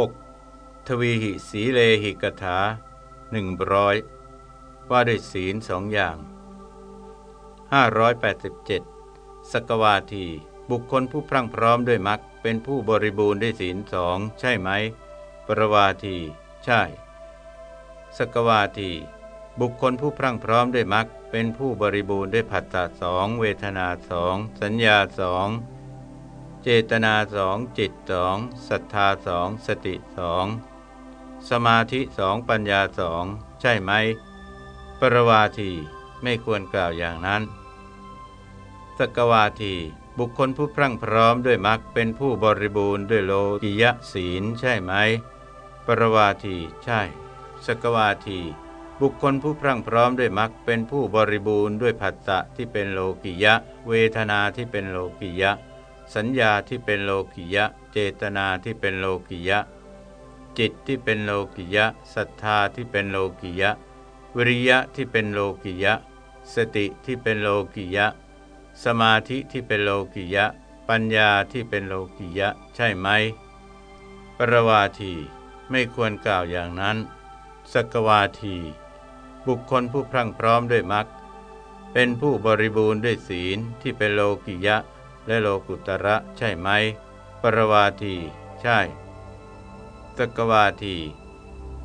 6. ทวีหิสีเลหิกถาหนึ่งร้อยว่าด้วยศีลสองอย่าง 587 สกวาที บุคคลผู้พรั่งพร้อมด้วยมรรคเป็นผู้บริบูรณ์ด้วยศีลสองใช่ไหม ปรวาที ใช่ สกวาที บุคคลผู้พรั่งพร้อมด้วยมรรคเป็นผู้บริบูรณ์ด้วยผัสสะสองเวทนาสองสัญญาสอง เจตนาสองจิตสองศรัทธาสองสติสองสมาธิสองปัญญาสองใช่ไหม ปรวาทีไม่ควรกล่าวอย่างนั้น สกวาทีบุคคลผู้พรั่งพร้อมด้วยมรรคเป็นผู้บริบูรณ์ด้วยโลกิยศีลใช่ไหม ปรวาทีใช่ สกวาที บุคคลผู้พรั่งพร้อมด้วยมรรคเป็นผู้บริบูรณ์ด้วยผัสสะที่เป็นโลกิยะ เวทนาที่เป็นโลกิยะ สัญญาที่เป็นโลกิยะ เจตนาที่เป็นโลกิยะ จิตที่เป็นโลกิยะศรัทธาที่เป็นโลกิยะ วิริยะที่เป็นโลกิยะ สติที่เป็นโลกิยะ สมาธิที่เป็นโลกิยะ ปัญญาที่เป็นโลกิยะ ใช่ไหม ปรวาทีไม่ควรกล่าวอย่างนั้น สกวาที บุคคลผู้พรั่งพร้อมด้วยมรรคเป็นผู้บริบูรณ์ด้วยศีลที่เป็นโลกิยะ และโลกุตระใช่ไหม ปรวาที ใช่สกวาที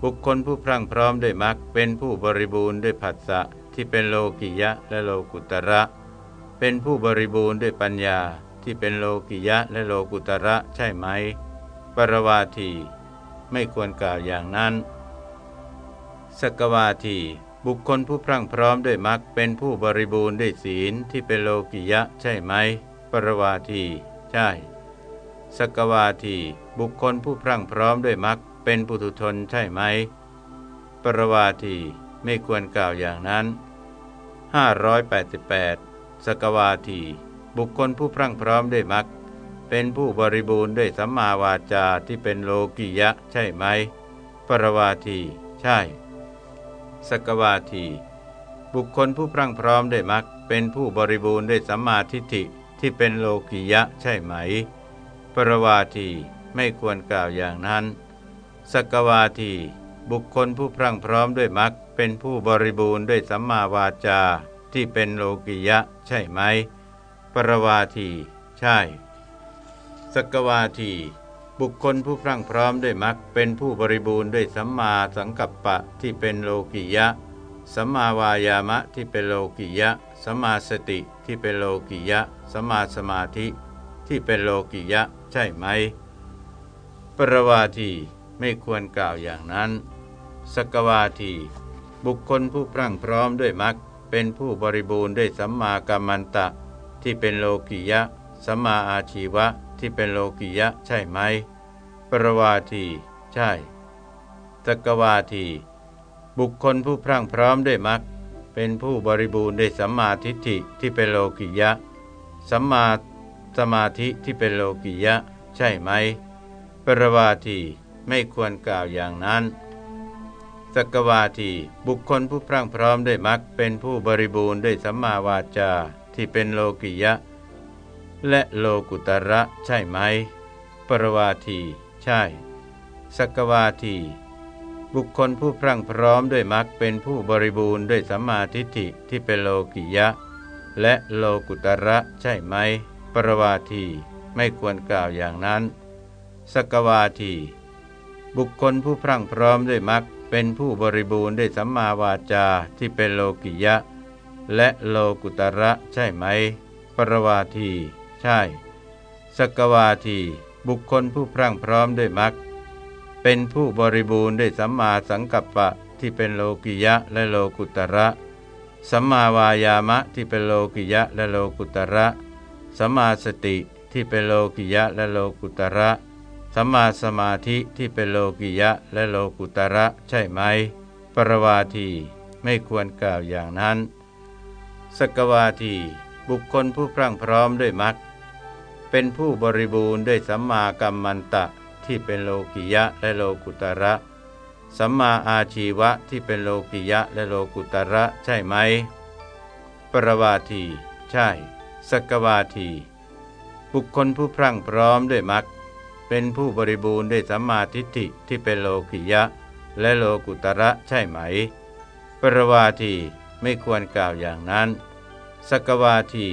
บุคคลผู้พรั่งพร้อมด้วยมรรคเป็นผู้บริบูรณ์ด้วยผัสสะที่เป็นโลกิยะและโลกุตระ เป็นผู้บริบูรณ์ด้วยปัญญาที่เป็นโลกิยะและโลกุตระใช่ไหม ปรวาที ไม่ควรกล่าวอย่างนั้นสกวาทีบุคคลผู้พรั่งพร้อมด้วยมรรคเป็นผู้บริบูรณ์ด้วยศีลที่เป็นโลกิยะใช่ไหม รวาทีใช่สกวาทีบุคคลผู้พรั่งพร้อมด้วยมรรคเป็นปุถุชนใช่ไหม ปรวาทีไม่ควรกล่าวอย่างนั้น 588 สกวาทีบุคคลผู้พรั่งพร้อมด้วยมรรคเป็นผู้บริบูรณ์ด้วยสัมมาวาจาที่เป็นโลกิยะใช่ไหม ปรวาทีใช่ สกวาที บุคคลผู้พรั่งพร้อมด้วยมรรคเป็นผู้บริบูรณ์ด้วยสัมมาทิฏฐิ ที่เป็นโลกิยะใช่ไหม ปรวาทีไม่ควรกล่าวอย่างนั้น สกวาทีบุคคลผู้พรั่งพร้อมด้วยมรรคเป็นผู้บริบูรณ์ด้วยสัมมาวาจาที่เป็นโลกิยะใช่ไหม ปรวาทีใช่ สกวาทีบุคคลผู้พรั่งพร้อมด้วยมรรคเป็นผู้บริบูรณ์ด้วยสัมมาสังกัปปะที่เป็นโลกิยะ สัมมาวายามะที่เป็นโลกิยะ สัมมาสติที่เป็นโลกิยะสัมมาสมาธิที่เป็นโลกิยะใช่ไหม ปรวาทีไม่ควรกล่าวอย่างนั้น สกวาทีบุคคลผู้พรั่งพร้อมด้วยมรรคเป็นผู้บริบูรณ์ด้วยสัมมากัมมันตะ ที่เป็นโลกิยะสัมมาอาชีวะที่เป็นโลกิยะใช่ไหม ปรวาทีใช่ตกวาที บุคคลผู้พรั่งพร้อมด้วยมรรค เป็นผู้บริบูรณ์ด้วยสัมมาทิฏฐิที่เป็นโลกิยะ สัมมาสมาธิที่เป็นโลกิยะ ใช่ไหม ปรวาทีไม่ควรกล่าวอย่างนั้น สกวาทีบุคคลผู้พรั่งพร้อมด้วยมรรคเป็นผู้บริบูรณ์ด้วยสัมมาวาจาที่เป็นโลกิยะ และโลกุตระใช่ไหม ปรวาที ใช่ สกวาที บุคคลผู้พรั่งพร้อมด้วยมรรคเป็นผู้บริบูรณ์ด้วยสัมมาทิฏฐิที่เป็นโลกิยะ และโลกุตระใช่ไหม ปรวาทีไม่ควรกล่าวอย่างนั้น สกวาที บุคคลผู้พรั่งพร้อมด้วยมรรคเป็นผู้บริบูรณ์ด้วยสัมมาวาจาที่เป็นโลกิยะ และโลกุตระใช่ไหม ปรวาที ใช่ สกวาที บุคคลผู้พรั่งพร้อมด้วยมรรค เป็นผู้บริบูรณ์ด้วยสัมมาสังกัปปะที่เป็นโลกิยะและโลกุตระ สัมมาวายามะที่เป็นโลกิยะและโลกุตระ สัมมาสติที่เป็นโลกิยะและโลกุตระ สัมมาสมาธิที่เป็นโลกิยะและโลกุตระใช่ไหม ปรวาทีไม่ควรกล่าวอย่างนั้น สกวาทีบุคคลผู้พรั่งพร้อมด้วยมรรคเป็นผู้บริบูรณ์ด้วยสัมมากัมมันตะ ที่เป็นโลกิยะและโลกุตระ สัมมาอาชีวะที่เป็นโลกิยะและโลกุตระใช่ไหม ปรวาที ใช่ สกวาที บุคคลผู้พรั่งพร้อมด้วยมรรคเป็นผู้บริบูรณ์ด้วยสัมมาทิฏฐิที่เป็นโลกิยะ และโลกุตระใช่ไหม ปรวาทีไม่ควรกล่าวอย่างนั้น สกวาที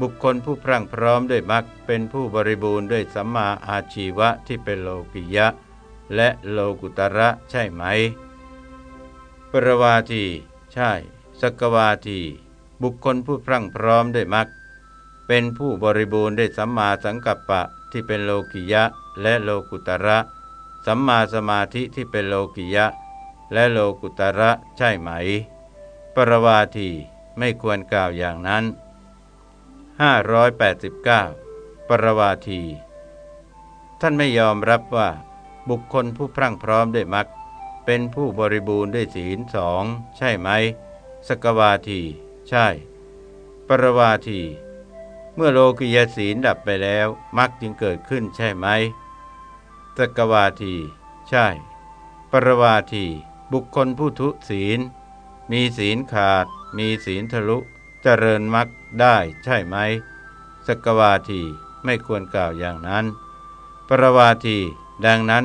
บุคคลผู้พรั่งพร้อมด้วยมรรคเป็นผู้บริบูรณ์ด้วยสัมมาอาชีวะที่เป็นโลกิยะ และโลกุตระใช่ไหม ปรวาที ใช่ สกวาที บุคคลผู้พรั่งพร้อมด้วยมรรคเป็นผู้บริบูรณ์ด้วยสัมมาสังกัปปะที่เป็นโลกิยะ และโลกุตระ สัมมาสมาธิที่เป็นโลกิยะ และโลกุตระใช่ไหม ปรวาทีไม่ควรกล่าวอย่างนั้น 589 ปรวาที ท่านไม่ยอมรับว่า บุคคลผู้พรั่งพร้อมด้วยมรรคเป็นผู้บริบูรณ์ด้วยศีลสองใช่ไหม สกวาที ใช่ ปรวาที เมื่อโลกิยศีลดับไปแล้วมรรคจึงเกิดขึ้นใช่ไหม สกวาที ใช่ ปรวาที บุคคลผู้ทุศีล มีศีลขาด มีศีลทะลุ เจริญมรรค ได้ใช่ไหมสกวาทีไม่ควรกล่าวอย่างนั้น ปรวาทีดังนั้น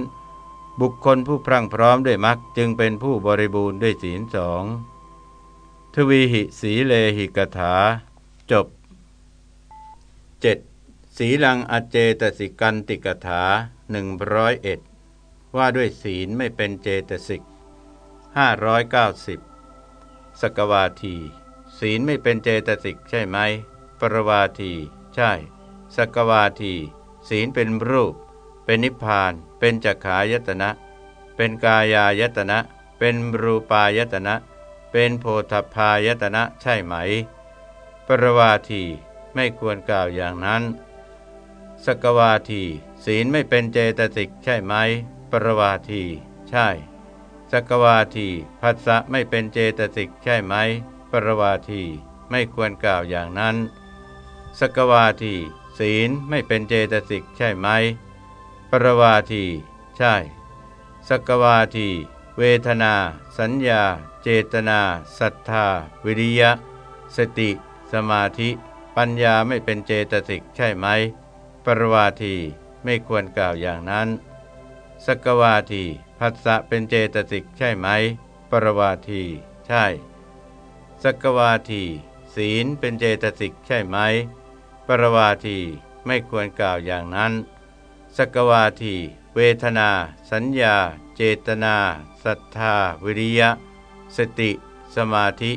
บุคคลผู้พรั่งพร้อมด้วยมรรคจึงเป็นผู้บริบูรณ์ด้วยศีลสองทวีหิสีเลหิกถา จบ 7. สีลังอเจตสิกันติกถาหนึ่งร้อยเอ็ดว่าด้วยศีลไม่เป็นเจตสิกห้าร้อยเก้าสิบสกวาที ศีลไม่เป็นเจตสิกใช่ไหม ปรวาที ใช่ สกวาที ศีลเป็นรูป เป็นนิพพาน เป็นจักขายตนะ เป็นกายายตนะ เป็นรูปายตนะ เป็นโพธพายตนะใช่ไหม ปรวาทีไม่ควรกล่าวอย่างนั้น สกวาที ศีลไม่เป็นเจตสิกใช่ไหม ปรวาที ใช่ สกวาที ภัสสะไม่เป็นเจตสิกใช่ไหม ปรวาทีไม่ควรกล่าวอย่างนั้น สกวาทีศีลไม่เป็นเจตสิกใช่ไหม ปรวาทีใช่ สกวาที เวทนา สัญญา เจตนาศรัทธา วิริยะ สติ สมาธิ ปัญญาไม่เป็นเจตสิกใช่ไหม ปรวาทีไม่ควรกล่าวอย่างนั้น สกวาทีภัสสะเป็นเจตสิกใช่ไหม ปรวาที ใช่ สกวาที ศีลเป็นเจตสิกใช่ไหม ปรวาที ไม่ควรกล่าวอย่างนั้น สกวาที เวทนา สัญญา เจตนาศรัทธา วิริยะ สติ สมาธิ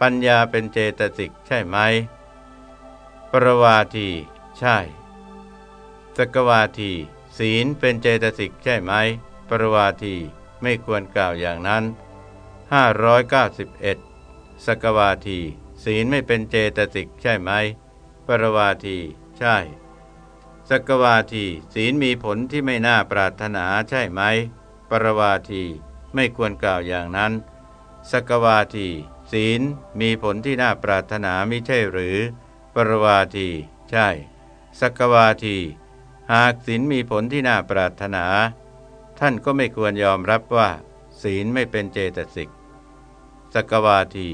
ปัญญาเป็นเจตสิกใช่ไหม ปรวาที ใช่ สกวาที ศีลเป็นเจตสิกใช่ไหม ปรวาที ไม่ควรกล่าวอย่างนั้น591 สกวาที ศีลไม่เป็นเจตสิกใช่ไหม ปรวาที ใช่ สกวาที ศีลมีผลที่ไม่น่าปรารถนาใช่ไหม ปรวาที ไม่ควรกล่าวอย่างนั้น สกวาที ศีลมีผลที่น่าปรารถนาไม่ใช่หรือ ปรวาที ใช่ สกวาที หากศีลมีผลที่น่าปรารถนา ท่านก็ไม่ควรยอมรับว่า ศีลไม่เป็นเจตสิกสกวาที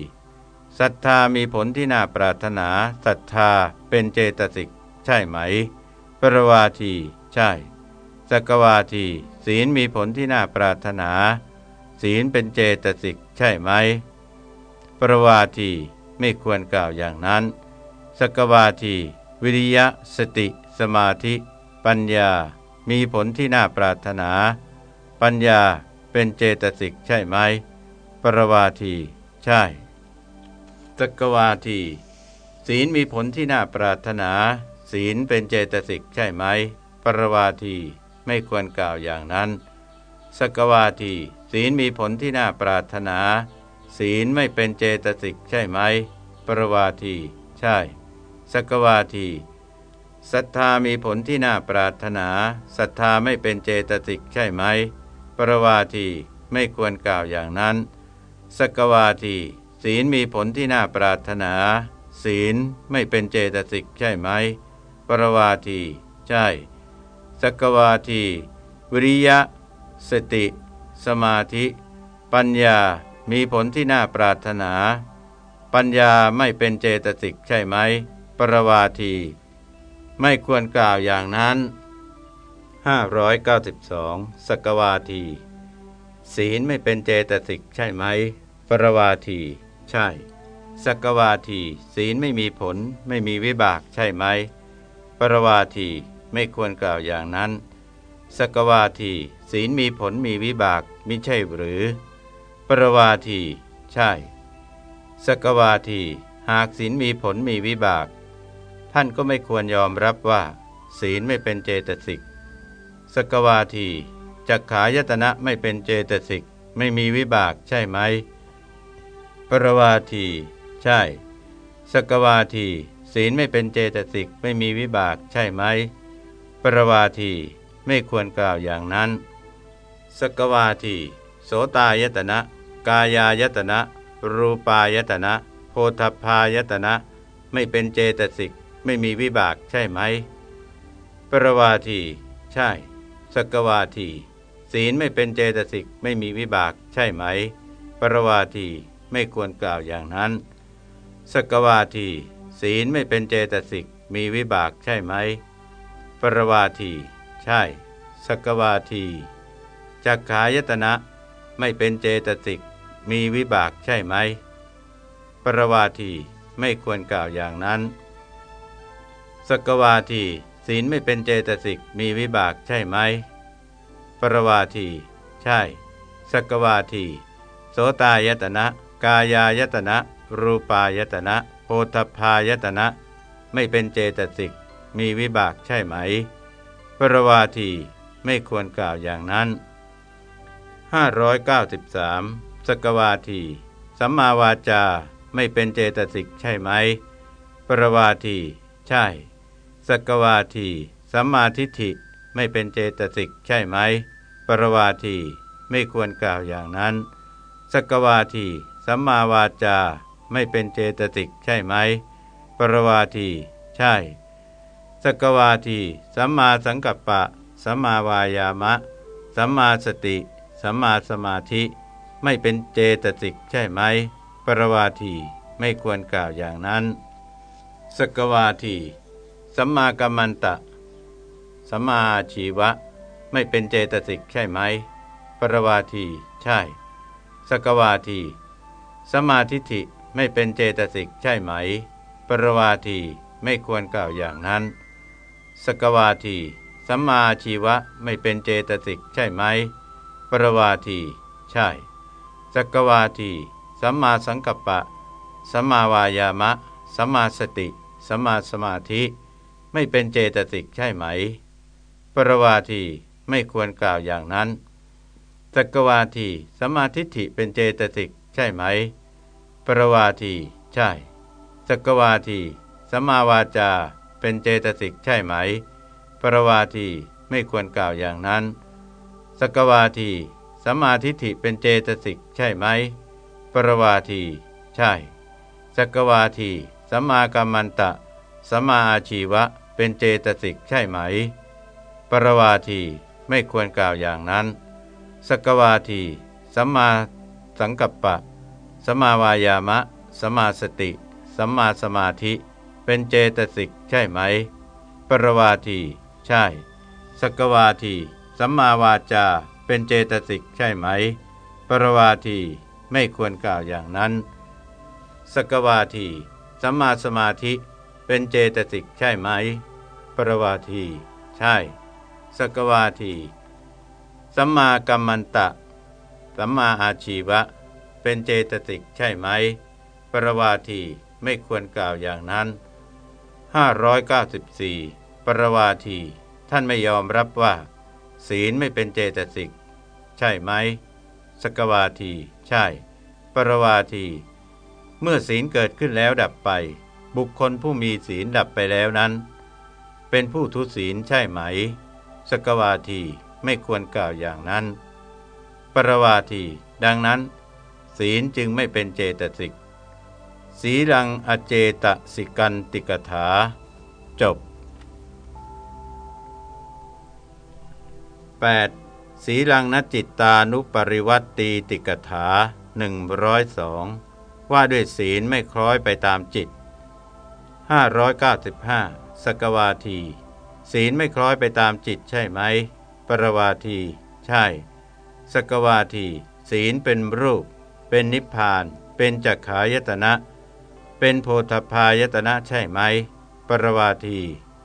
ศรัทธามีผลที่น่าปรารถนาศรัทธาเป็นเจตสิก ใช่ไหม ปรวาที ใช่สกวาที ศีลมีผลที่น่าปรารถนา ศีลเป็นเจตสิก ใช่ไหม ปรวาทีไม่ควรกล่าวอย่างนั้นสกวาที วิริยะ สติ สมาธิ ปัญญา มีผลที่น่าปรารถนา ปัญญาเป็นเจตสิก ใช่ไหม ปรวาที ใช่ ตกวาที ศีลมีผลที่น่าปรารถนา ศีลเป็นเจตสิกใช่ไหม ปรวาทีไม่ควรกล่าวอย่างนั้น สกวาที ศีลมีผลที่น่าปรารถนา ศีลไม่เป็นเจตสิกใช่ไหม ปรวาที ใช่ สกวาทีศรัทธามีผลที่น่าปรารถนาศรัทธาไม่เป็นเจตสิกใช่ไหม ปรวาทีไม่ควรกล่าวอย่างนั้น สกวาที ศีลมีผลที่น่าปรารถนา ศีลไม่เป็นเจตสิกใช่ไหม ปรวาที ใช่ สกวาที วิริยะ สติ สมาธิ ปัญญา มีผลที่น่าปรารถนา ปัญญาไม่เป็นเจตสิกใช่ไหม ปรวาที ไม่ควรกล่าวอย่างนั้น 592 สกวาที ศีลไม่เป็นเจตสิกใช่ไหม ปรวาที ใช่สกวาทีศีลไม่มีผล ไม่มีวิบากใช่ไหม ปรวาทีไม่ควรกล่าวอย่างนั้นสกวาทีศีลมีผลมีวิบากมิใช่หรือ ปรวาทีใช่สกวาทีหากศีลมีผลมีวิบาก ท่านก็ไม่ควรยอมรับว่า ศีลไม่เป็นเจตสิกสกวาทีจักขายตนะไม่เป็นเจตสิก ไม่มีวิบากใช่ไหม ปรวาที ใช่ สกวาที ศีลไม่เป็นเจตสิกไม่มีวิบากใช่ไหม ปรวาทีไม่ควรกล่าวอย่างนั้น สกวาที โสตายตนะ กายายตนะ รูปายตนะ โพธพายตนะ ไม่เป็นเจตสิกไม่มีวิบากใช่ไหม ปรวาที ใช่ สกวาที ศีลไม่เป็นเจตสิกไม่มีวิบากใช่ไหม ปรวาที ไม่ควรกล่าวอย่างนั้น สกวาที ศีลไม่เป็นเจตสิกมีวิบากใช่ไหม ปรวาที ใช่ สกวาทีจักขายตนะไม่เป็นเจตสิกมีวิบากใช่ไหม ปรวาทีไม่ควรกล่าวอย่างนั้น สกวาที ศีลไม่เป็นเจตสิกมีวิบากใช่ไหม ปรวาที ใช่ สกวาที โสตายตนะ กายายตนะ รูปายตนะโพธพายตนะ ไม่เป็นเจตสิก มีวิบากใช่ไหม ปรวาทีไม่ควรกล่าวอย่างนั้น 593 สกวาที สัมมาวาจาไม่เป็นเจตสิกใช่ไหม ปรวาที ใช่ สกวาที สัมมาทิฏฐิไม่เป็นเจตสิกใช่ไหม ปรวาที ไม่ควรกล่าวอย่างนั้น สกวาที สัมมาวาจาไม่เป็นเจตสิกใช่ไหม ปรวาที ใช่ สกวาที สัมมาสังกัปปะ สัมมาวายามะ สัมมาสติ สัมมาสมาธิ ไม่เป็นเจตสิกใช่ไหม ปรวาทีไม่ควรกล่าวอย่างนั้น สกวาที สัมมากัมมันตะ สัมมาชีวะ ไม่เป็นเจตสิกใช่ไหม ปรวาที ใช่ สกวาที สัมมาทิฏฐิไม่เป็นเจตสิกใช่ไหม ปรวาทีไม่ควรกล่าวอย่างนั้น สกวาทีสัมมาชีวะไม่เป็นเจตสิกใช่ไหม ปรวาทีใช่ สกวาทีสัมมาสังกัปปะ สัมมาวายามะ สัมมาสติ สัมมาสมาธิ ไม่เป็นเจตสิกใช่ไหม ปรวาทีไม่ควรกล่าวอย่างนั้นสกวาทีสัมมาธิฏฐิเป็นเจตสิก ใช่ไหม ปรวาที ใช่ สกวาทีสมาวาจา เป็นเจตสิกใช่ไหม ปรวาทีไม่ควรกล่าวอย่างนั้น สกวาทีสมาธิฐิเป็นเจตสิกใช่ไหม ปรวาที ใช่ สกวาทีสัมมากรรมันตะสัมมาอาชีวะ เป็นเจตสิกใช่ไหม ปรวาทีไม่ควรกล่าวอย่างนั้น สกวาทีสัมมา สังกัปปะ สมาวายามะสมมาสติ สัมมาสมาธิ เป็นเจตสิกใช่ไหม ปรวาที ใช่ สกวาที สัมมาวาจา เป็นเจตสิกใช่ไหม ปรวาทีไม่ควรกล่าวอย่างนั้น สกวาที สัมมาสมาธิ เป็นเจตสิกใช่ไหม ปรวาที ใช่ สกวาที สัมมากัมมันตะ สัมมาอาชีวะ เป็นเจตสิกใช่ไหม ปรวาทีไม่ควรกล่าวอย่างนั้น 594 ปรวาที ท่านไม่ยอมรับว่า ศีลไม่เป็นเจตสิก ใช่ไหม สกวาที ใช่ ปรวาที เมื่อศีลเกิดขึ้นแล้วดับไป บุคคลผู้มีศีลดับไปแล้วนั้น เป็นผู้ทุศีลใช่ไหม สกวาทีไม่ควรกล่าวอย่างนั้น ปรวาที ดังนั้น ศีลจึงไม่เป็นเจตสิกสีลังอเจตสิกันติกถา จบ 8. สีลังนจิตตานุปริวัตตีติกถา102 ว่าด้วยศีลไม่คล้อยไปตามจิต 595 สกวาที ศีลไม่คล้อยไปตามจิตใช่ไหม ปรวาที ใช่ สกวาทีศีลเป็นรูป เป็นนิพพาน เป็นจักขายตนะ เป็นโพธพายตนะใช่ไหม ปรวาที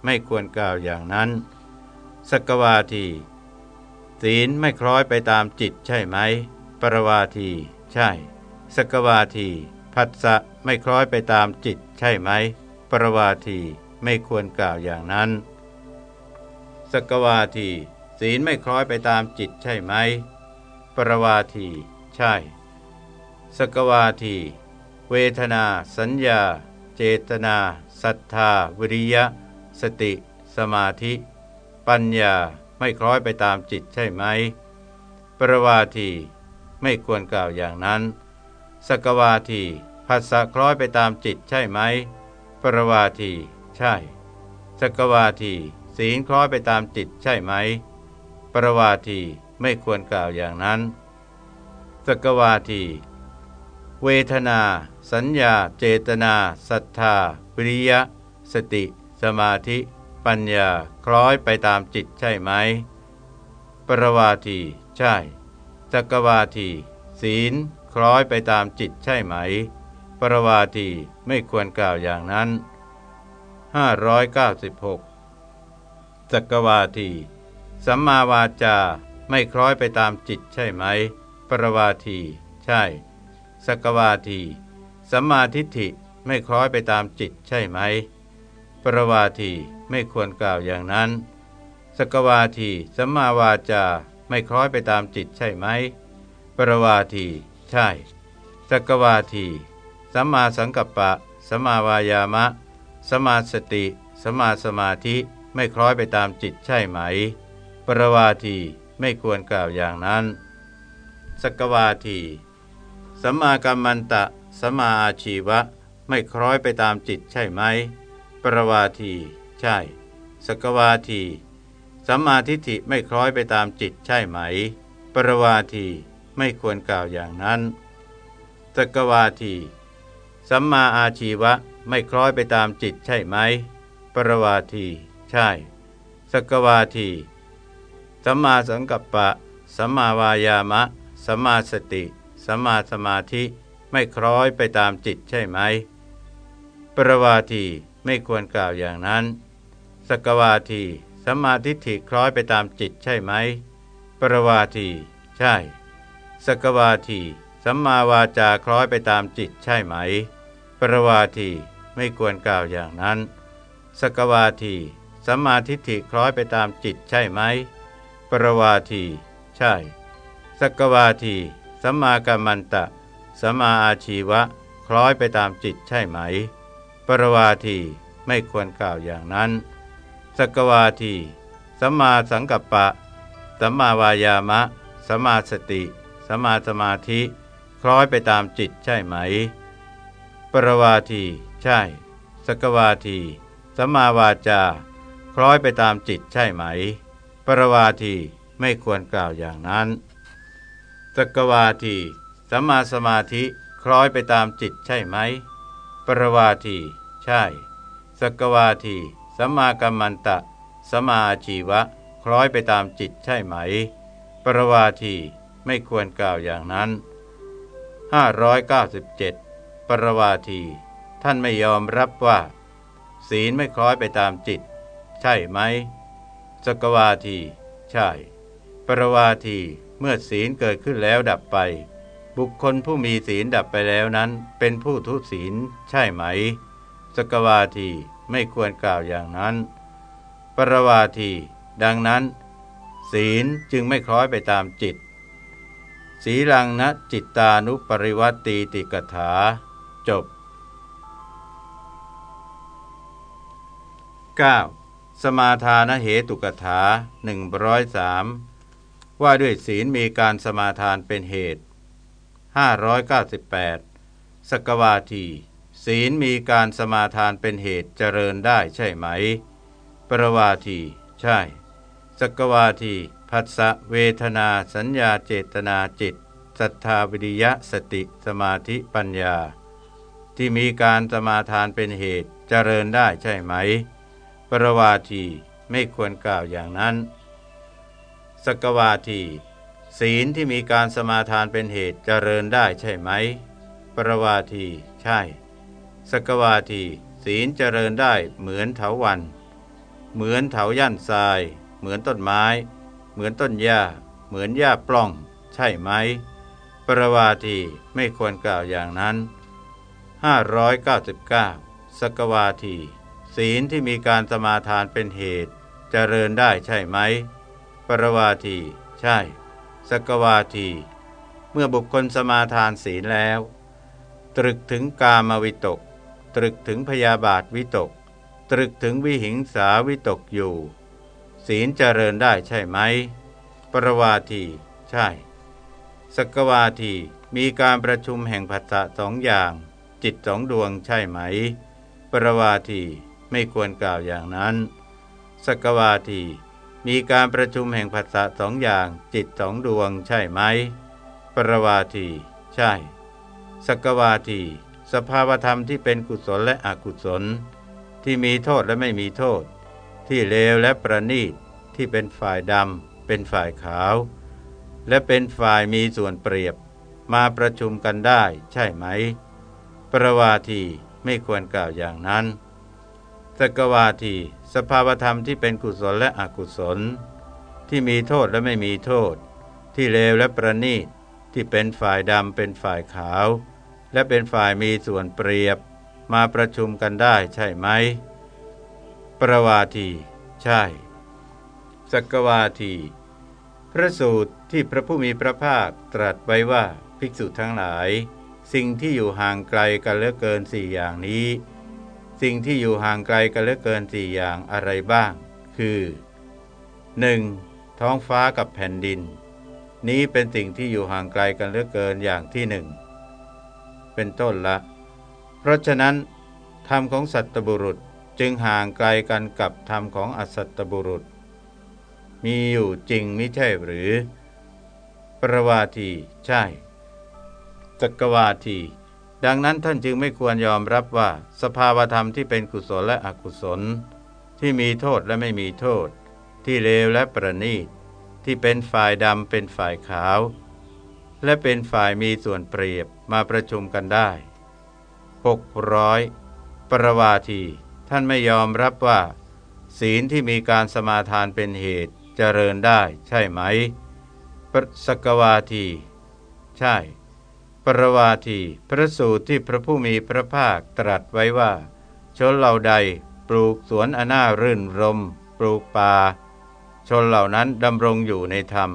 ไม่ควรกล่าวอย่างนั้นสกวาทีศีลไม่คล้อยไปตามจิตใช่ไหม ปรวาที ใช่สกวาทีผัสสะไม่คล้อยไปตามจิตใช่ไหม ปรวาทีไม่ควรกล่าวอย่างนั้นสกวาที ศีลไม่คล้อยไปตามจิตใช่ไหม รวาที ใช่ สกวาที เวทนา สัญญา เจตนาศรัทธา วิริยะ สติ สมาธิ ปัญญาไม่คล้อยไปตามจิตใช่ไหม ปรวาที ไม่ควรกล่าวอย่างนั้น สกวาทีผัสสะคล้อยไปตามจิตใช่ไหม ปรวาที ใช่ สกวาที ศีลคล้อยไปตามจิตใช่ไหม ปรวาที ไม่ควรกล่าวอย่างนั้นสกวาที เวทนา สัญญา เจตนาศรัทธาวิริยะ สติ สมาธิ ปัญญาคล้อยไปตามจิตใช่ไหม ปรวาที ใช่สกวาที ศีล คล้อยไปตามจิตใช่ไหม ปรวาทีไม่ควรกล่าวอย่างนั้น 596จักวาที สัมมาวาจา ไม่คล้อยไปตามจิตใช่ไหม ปรวาที ใช่ สกวาที สัมมาทิฏฐิไม่คล้อยไปตามจิตใช่ไหม ปรวาทีไม่ควรกล่าวอย่างนั้น สกวาทีสัมมาวาจาไม่คล้อยไปตามจิตใช่ไหม ปรวาที ใช่ สกวาที สัมมาสังกัปปะ สัมมาวายามะสมาสติสมาสมาธิไม่คล้อยไปตามจิตใช่ไหม ปรวาที ไม่ควรกล่าวอย่างนั้น สกวาทีสัมมากัมมันตะสัมมาอาชีวะไม่คล้อยไปตามจิตใช่ไหม ปรวาที ใช่ สกวาที สัมมาทิฏฐิไม่คล้อยไปตามจิตใช่ไหม ปรวาทีไม่ควรกล่าวอย่างนั้น สกวาที สัมมาอาชีวะไม่คล้อยไปตามจิตใช่ไหม ปรวาที ใช่ สกวาที สัมมาสังกัปปะ สัมมาวายามะ สัมมาสติ สัมมาสมาธิไม่คล้อยไปตามจิตใช่ไหม ปรวาทีไม่ควรกล่าวอย่างนั้น สกวาทีสัมมาทิฏฐิคล้อยไปตามจิตใช่ไหม ปรวาที ใช่ สกวาที สัมมาวาจาคล้อยไปตามจิตใช่ไหม ปรวาทีไม่ควรกล่าวอย่างนั้น สกวาที สัมมาทิฏฐิคล้อยไปตามจิตใช่ไหม ปรวาที ใช่ สกวาทีสัมมากัมมันตะสัมมาอาชีวะ คล้อยไปตามจิตใช่ไหม ปรวาทีไม่ควรกล่าวอย่างนั้น สกวาทีสัมมาสังกัปปะสัมมาวายามะสัมมาสติสัมมาสมาธิ คล้อยไปตามจิตใช่ไหม ปรวาที ใช่ สกวาทีสัมมาวาจา คล้อยไปตามจิตใช่ไหม รวาทีไม่ควรกล่าวอย่างนั้นสกวาทีสัมมาสมาธิคล้อยไปตามจิตใช่ไหม ปรวาที ใช่ สกวาทีสัมากัมมันตะสมาชีวะ คล้อยไปตามจิตใช่ไหม ปรวาทีไม่ควรกล่าวอย่างนั้น 597 ปรวาที ท่านไม่ยอมรับว่า ศีลไม่คล้อยไปตามจิต ใช่ไหม สกวาที ใช่ ปรวาที เมื่อศีลเกิดขึ้นแล้วดับไป บุคคลผู้มีศีลดับไปแล้วนั้น เป็นผู้ทุศีล ใช่ไหม สกวาที ไม่ควรกล่าวอย่างนั้น ปรวาที ดังนั้น ศีลจึงไม่คล้อยไปตามจิตสีลังนะจิตตานุปริวัติติกถา จบ 9. สมาทานเหตุกถา103 ว่าด้วยศีลมีการสมาทานเป็นเหตุ 598 สกวาทีศีลมีการสมาทานเป็นเหตุเจริญได้ใช่ไหม ปรวาที ใช่ สกวาทีผัสสะเวทนาสัญญาเจตนาจิตศรัทธาวิริยะสติสมาธิปัญญา ที่มีการสมาทานเป็นเหตุเจริญได้ใช่ไหม ปรวาทีไม่ควรกล่าวอย่างนั้น สกวาที ศีลที่มีการสมาทานเป็นเหตุเจริญได้ใช่ไหม ปรวาทีใช่ สกวาทีศีลเจริญได้เหมือนเถาวัน เหมือนเถาย่านทราย เหมือนต้นไม้ เหมือนต้นหญ้า เหมือนหญ้าปล้อง ใช่ไหม ปรวาทีไม่ควรกล่าวอย่างนั้น 599 สกวาที ศีลที่มีการสมาทานเป็นเหตุจเจริญได้ใช่ไหม ปรวาที ใช่ สกวาที เมื่อบุคคลสมาทานศีลแล้ว ตรึกถึงกามวิตก ตรึกถึงพยาบาทวิตก ตรึกถึงวิหิงสาวิตกอยู่ ศีลเจริญได้ใช่ไหม ปรวาที ใช่ สกวาทีมีการประชุมแห่งผัสสะสองอย่าง จิตสองดวงใช่ไหม ปรวาที ไม่ควรกล่าวอย่างนั้น สกวาที มีการประชุมแห่งผัสสะสองอย่างจิตสองดวงใช่ไหม ปรวาที ใช่ สกวาที สภาวธรรมที่เป็นกุศลและอกุศล ที่มีโทษและไม่มีโทษ ที่เลวและประณีต ที่เป็นฝ่ายดำ เป็นฝ่ายขาว และเป็นฝ่ายมีส่วนเปรียบ มาประชุมกันได้ ใช่ไหม ปรวาทีไม่ควรกล่าวอย่างนั้น สกวาทีสภาวธรรมที่เป็นกุศลและอกุศล ที่มีโทษและไม่มีโทษ ที่เลวและประณีต ที่เป็นฝ่ายดำเป็นฝ่ายขาว และเป็นฝ่ายมีส่วนเปรียบ มาประชุมกันได้ใช่ไหม ประวาที ใช่สกวาที พระสูตรที่พระผู้มีพระภาคตรัสไว้ว่าภิกษุทั้งหลาย สิ่งที่อยู่ห่างไกลกันเหลือเกินสี่อย่างนี้ สิ่งที่อยู่ห่างไกลกันเหลือเกินสี่อย่างอะไรบ้าง คือ 1. ท้องฟ้ากับแผ่นดิน นี้เป็นสิ่งที่อยู่ห่างไกลกันเหลือเกินอย่างที่หนึ่งเป็นต้นละ เพราะฉะนั้นธรรมของสัตบุรุษจึงห่างไกลกันกับธรรมของอสัตบุรุษ มีอยู่จริงไม่ใช่หรือ ประวาที ใช่สกวาที ดังนั้นท่านจึงไม่ควรยอมรับว่า สภาวธรรมที่เป็นกุศลและอกุศล ที่มีโทษและไม่มีโทษ ที่เลวและประณีต ที่เป็นฝ่ายดำเป็นฝ่ายขาว และเป็นฝ่ายมีส่วนเปรียบมาประชุมกันได้ 600 ปรวาที ท่านไม่ยอมรับว่า ศีลที่มีการสมาทานเป็นเหตุเจริญได้ ใช่ไหมปสกวาที ใช่ รวาทีพระสูตรที่พระผู้มีพระภาคตรัสไว้ว่า ชนเหล่าใดปลูกสวนอนารื่นรม ปลูกป่าชนเหล่านั้นดำรงอยู่ในธรรม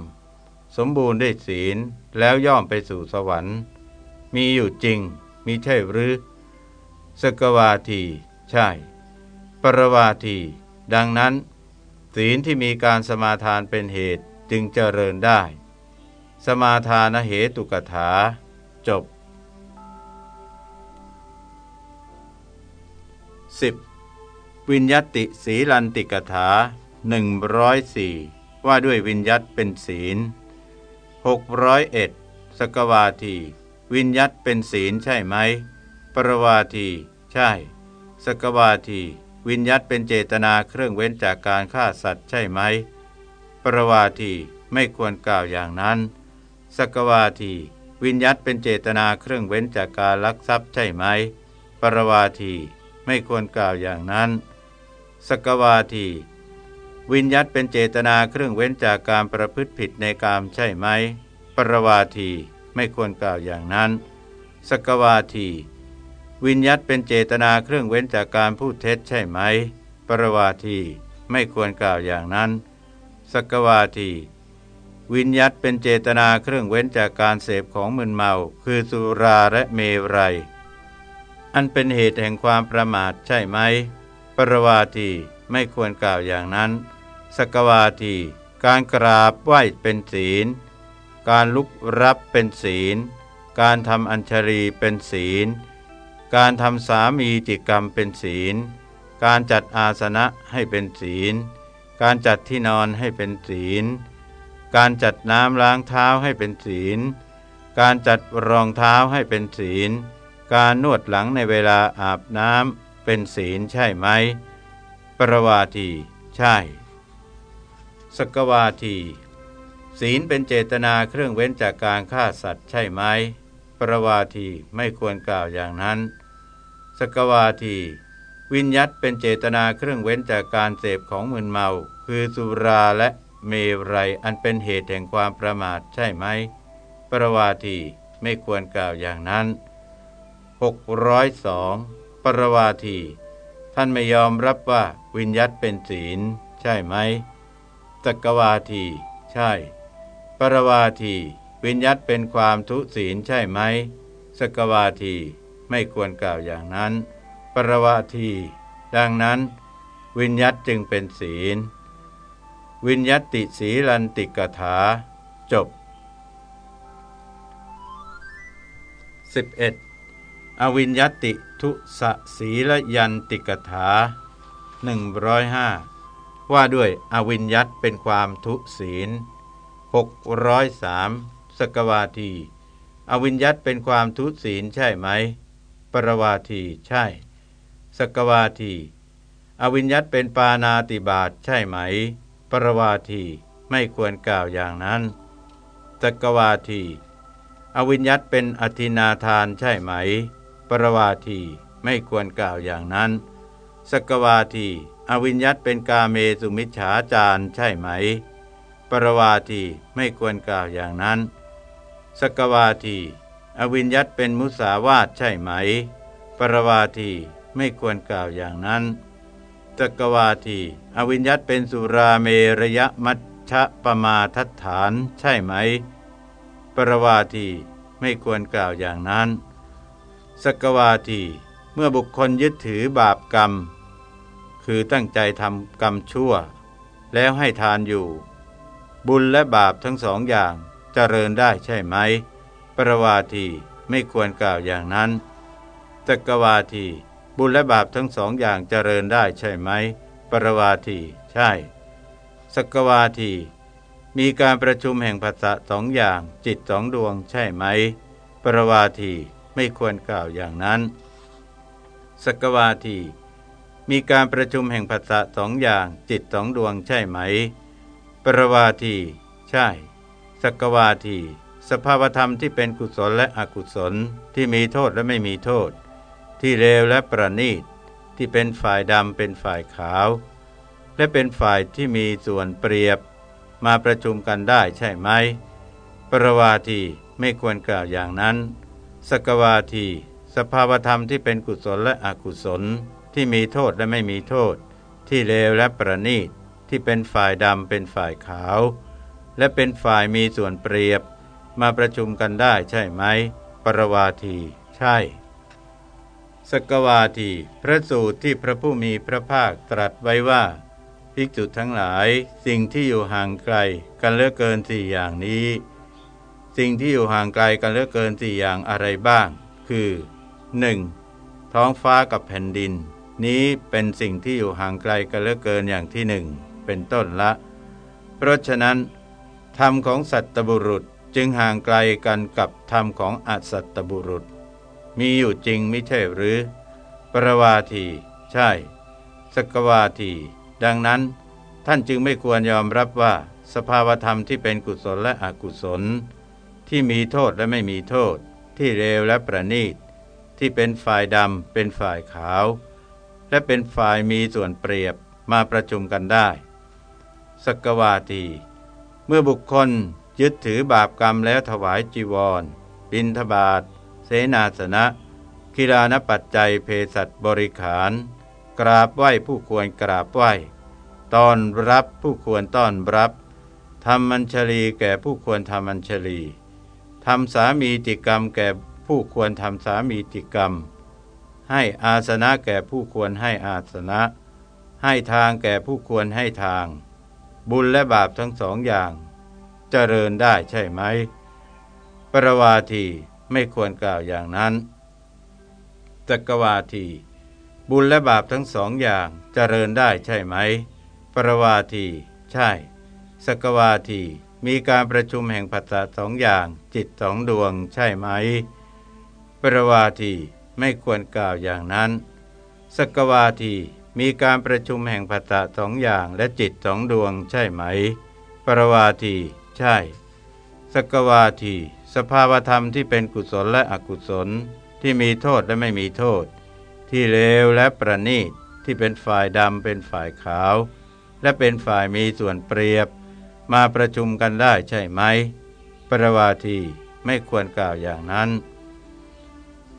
สมบูรณ์ด้วยศีลแล้วย่อมไปสู่สวรรค์ มีอยู่จริงมีใช่หรือ สกวาที ใช่ ปรวาที ดังนั้น ศีลที่มีการสมาทานเป็นเหตุจึงเจริญได้ สมาทานเหตุกถา จบ 10. วิญยัติศีลันติกถา104 ว่าด้วยวิญยัตเป็นศีล 601 สกวาที วิญยัตเป็นศีลใช่ไหม ปรวาที ใช่ สกวาที วิญยัตเป็นเจตนาเครื่องเว้นจากการฆ่าสัตว์ใช่ไหม ปรวาทีไม่ควรกล่าวอย่างนั้น สกวาที วิญยัตเป็นเจตนาเครื่องเว้นจากการลักทรัพย์ใช่ไหม ปรวาทีไม่ควรกล่าวอย่างนั้น สกวาที วิญยัตเป็นเจตนาเครื่องเว้นจากการประพฤติผิดในกามใช่ไหม ปรวาทีไม่ควรกล่าวอย่างนั้น สกวาที วิญยัตเป็นเจตนาเครื่องเว้นจากการพูดเท็จใช่ไหม ปรวาทีไม่ควรกล่าวอย่างนั้น สกวาที วิญยัตเป็นเจตนาเครื่องเว้นจากการเสพของมึนเมา คือสุราและเมรัย อันเป็นเหตุแห่งความประมาทใช่ไหม ปรวาทีไม่ควรกล่าวอย่างนั้น สกวาที การกราบไหว้เป็นศีล การลุกรับเป็นศีล การทำอัญชรีเป็นศีล การทำสามีจิกรรมเป็นศีล การจัดอาสนะให้เป็นศีล การจัดที่นอนให้เป็นศีล การจัดน้ำล้างเท้าให้เป็นศีล การจัดรองเท้าให้เป็นศีล การนวดหลังในเวลาอาบน้ำเป็นศีลใช่ไหม ปรวาที ใช่ สกวาที ศีลเป็นเจตนาเครื่องเว้นจากการฆ่าสัตว์ใช่ไหม ปรวาทีไม่ควรกล่าวอย่างนั้น สกวาที วิญยัตเป็นเจตนาเครื่องเว้นจากการเสพของมึนเมา คือสุราและ เมรัยอันเป็นเหตุแห่งความประมาทใช่ไหม ปรวาทีไม่ควรกล่าวอย่างนั้น 602 ปรวาที ท่านไม่ยอมรับว่าวิญยัตเป็นศีล ใช่ไหมตกวาที ใช่ ปรวาที วิญยัตเป็นความทุศีลใช่ไหม สกวาที ไม่ควรกล่าวอย่างนั้น ปรวาที ดังนั้น วิญยัตจึงเป็นศีล วิญยัติสีลันติกถา จบ 11. อวินยติทุสศีลยันติกถา 105 ว่าด้วยอวินยัตเป็นความทุศีล 603 สกวาที อวินยัตเป็นความทุศีลใช่ไหม ปรวาทีใช่ สกวาที อวินยัตเป็นปานาติบาตใช่ไหม ปรวาทีไม่ควรกล่าวอย่างนั้นสกวาที อวินยัตเป็นอธินาทานใช่ไหม ปรวาทีไม่ควรกล่าวอย่างนั้น สกวาที อวิญยัตเป็นกาเมสุมิจฉาจารใช่ไหม ปรวาทีไม่ควรกล่าวอย่างนั้น สกวาที อวิญยัตเป็นมุสาวาทใช่ไหม ปรวาทีไม่ควรกล่าวอย่างนั้น สกวาที อวิญยัตเป็นสุราเมรยมัชชะปมาทัฏฐานใช่ไหม ปรวาทีไม่ควรกล่าวอย่างนั้น สกวาทีเมื่อบุคคลยึดถือบาปกรรม คือตั้งใจทำกรรมชั่ว แล้วให้ทานอยู่ บุญและบาปทั้งสองอย่างเจริญได้ใช่ไหม ปรวาทีไม่ควรกล่าวอย่างนั้นสกวาที บุญและบาปทั้งสองอย่างเจริญได้ใช่ไหม ปรวาทีใช่ สกวาที มีการประชุมแห่งภาษาสองอย่าง จิตสองดวงใช่ไหม ปรวาทีไม่ควรกล่าวอย่างนั้น สกวาที มีการประชุมแห่งภาษาสองอย่าง จิตสองดวงใช่ไหม ปรวาที ใช่ สกวาที สภาวธรรมที่เป็นกุศลและอกุศลที่มีโทษและไม่มีโทษ ที่เลวและประณีต ที่เป็นฝ่ายดำเป็นฝ่ายขาว และเป็นฝ่ายที่มีส่วนเปรียบ มาประชุมกันได้ใช่ไหม ปรวาทีไม่ควรกล่าวอย่างนั้น สกวาที สภาวธรรมที่เป็นกุศลและอกุศล ที่มีโทษและไม่มีโทษ ที่เลวและประณีต ที่เป็นฝ่ายดำเป็นฝ่ายขาว และเป็นฝ่ายมีส่วนเปรียบ มาประชุมกันได้ใช่ไหม ปรวาที ใช่ สกวาที พระสูตรที่พระผู้มีพระภาคตรัสไว้ว่า ภิกษุทั้งหลายสิ่งที่อยู่ห่างไกลกันเลือกเกินสี่อย่างนี้ สิ่งที่อยู่ห่างไกลกันเลือเกินสี่อย่างอะไรบ้าง คือ 1. ท้องฟ้ากับแผ่นดิน นี้เป็นสิ่งที่อยู่ห่างไกลกันเลือเกินอย่างที่หนึ่งเป็นต้นละ เพราะฉะนั้น ธรรมของสัตบุรุษจึงห่างไกลกันกับธรรมของอสัตบุรุษ มีอยู่จริงไม่ใช่หรือ ปรวาที ใช่ สกวาที ดังนั้น ท่านจึงไม่ควรยอมรับว่า สภาวธรรมที่เป็นกุศลและอกุศล ที่มีโทษและไม่มีโทษ ที่เลวและประณีต ที่เป็นฝ่ายดำเป็นฝ่ายขาว และเป็นฝ่ายมีส่วนเปรียบมาประชุมกันได้ สกวาที เมื่อบุคคลยึดถือบาปกรรมแล้วถวายจีวร บินทบาท เสนาสนะกีฬานปัจจัยเพศัตบริขาร กราบไหว้ผู้ควรกราบไหว้ตอนรับผู้ควรต้อนรับทำมัญชลีแก่ผู้ควรทำมัญชลีทำสามีจิกรรมแก่ผู้ควรทำสามีจิกรรม ให้อาสนะแก่ผู้ควรให้อาสนะ ให้ทางแก่ผู้ควรให้ทาง บุญและบาปทั้งสองอย่าง เจริญได้ใช่ไหม ปรวาที ไม่ควรกล่าวอย่างนั้นจักวาที บุญและบาปทั้งสองอย่างเจริญได้ใช่ไหม ปรวาที ใช่ สกวาที มีการประชุมแห่งภาษาสองอย่าง จิตสองดวงใช่ไหม ปรวาที ไม่ควรกล่าวอย่างนั้น สกวาที มีการประชุมแห่งภาษาสองอย่างและจิตสองดวงใช่ไหม ปรวาที ใช่ สกวาที สภาวธรรมที่เป็นกุศลและอกุศล ที่มีโทษและไม่มีโทษ ที่เลวและประณีตที่เป็นฝ่ายดำเป็นฝ่ายขาว และเป็นฝ่ายมีส่วนเปรียบ มาประชุมกันได้ใช่ไหม ปรวาทีไม่ควรกล่าวอย่างนั้น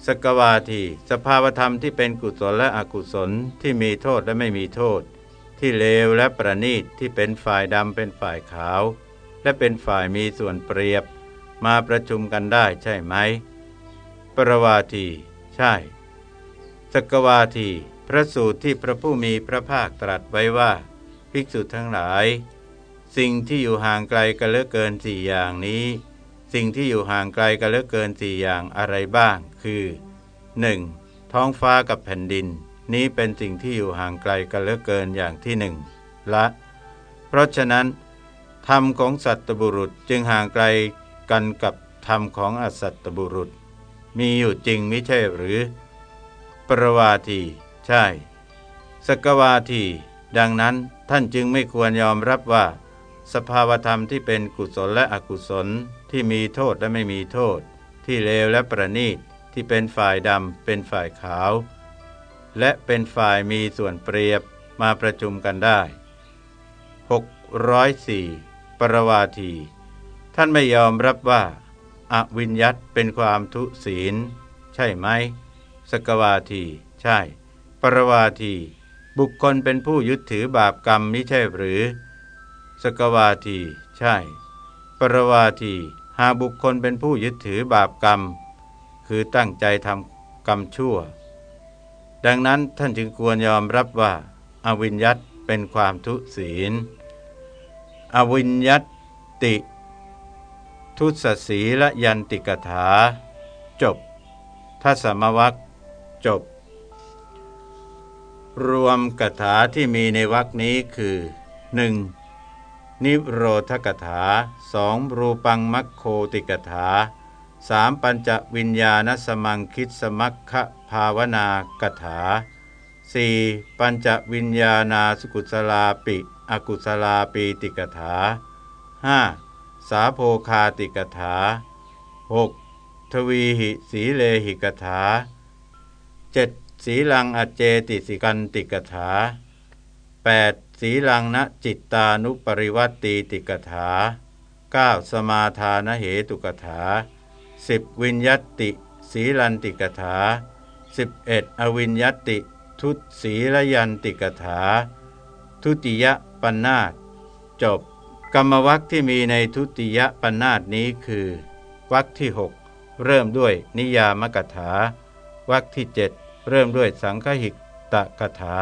สกวาทีสภาวธรรมที่เป็นกุศลและอกุศลที่มีโทษและไม่มีโทษ ที่เลวและประณีตที่เป็นฝ่ายดำเป็นฝ่ายขาว และเป็นฝ่ายมีส่วนเปรียบ มาประชุมกันได้ใช่ไหม ปรวาที ใช่ สกวาที พระสูตรที่พระผู้มีพระภาคตรัสไว้ว่า ภิกษุทั้งหลาย สิ่งที่อยู่ห่างไกลกันเหลือเกินสี่อย่างนี้ สิ่งที่อยู่ห่างไกลกันเหลือเกินสี่อย่างอะไรบ้าง คือ 1. ท้องฟ้ากับแผ่นดิน นี้เป็นสิ่งที่อยู่ห่างไกลกันเหลือเกินอย่างที่หนึ่งละ เพราะฉะนั้นธรรมของสัตบุรุษจึงห่างไกล กันกับธรรมของอสัตบุรุษ มีอยู่จริงไม่ใช่หรือ ปรวาทีใช่ สกวาทีดังนั้นท่านจึงไม่ควรยอมรับว่า สภาวธรรมที่เป็นกุศลและอกุศลที่มีโทษและไม่มีโทษ ที่เลวและประณีตที่เป็นฝ่ายดำเป็นฝ่ายขาว และเป็นฝ่ายมีส่วนเปรียบมาประชุมกันได้ 604 ปรวาที ท่านไม่ยอมรับว่า อวิญยัตเป็นความทุศีล ใช่ไหมสกวาที ใช่ ปรวาที บุคคลเป็นผู้ยึดถือบาปกรรมมิใช่หรือ สกวาที ใช่ ปรวาที หาบุคคลเป็นผู้ยึดถือบาปกรรม คือตั้งใจทำกรรมชั่ว ดังนั้นท่านจึงควรยอมรับว่า อวินยัตเป็นความทุศีล อวินยัตติ ทุสสีละยันติกถา จบทัศมวัคจบ รวมกถาที่มีในวรคนี้คือ 1. นิโรธกถา 2. รูปังมัคโคติกถา 3. ปัญจวิญญาณสมังคิดสมัคคะภาวนากถา 4. ปัญจวิญญาณาสกุศลาปิ อกุศลาปีติกถา 5. สาโพคาติกถา 6. ทวีหิสีเลหิกถา 7. สีลังอเจติสิกันติกถา 8. สีลังณจิตตานุปริวัตตีติกถา 9. สมาทานเหตุกถา 10. วิญญติสีลันติกถา 11. อวิญญติทุตสีลยันติกถา ทุติยปัญนาจบ กรรมวัคที่มีในทุติยปนาตนี้คือวัคที่ 6 เริ่มด้วยนิยามกถาวัคที่ 7 เริ่มด้วยสังคหิกตะกถา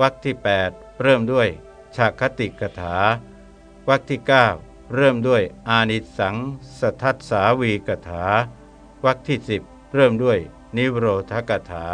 วักที่ 8 เริ่มด้วยฉากคติกถาวักที่ 9 เริ่มด้วยอานิสังสทัศสาวีกถาวักที่ 10 เริ่มด้วยนิโรธกถา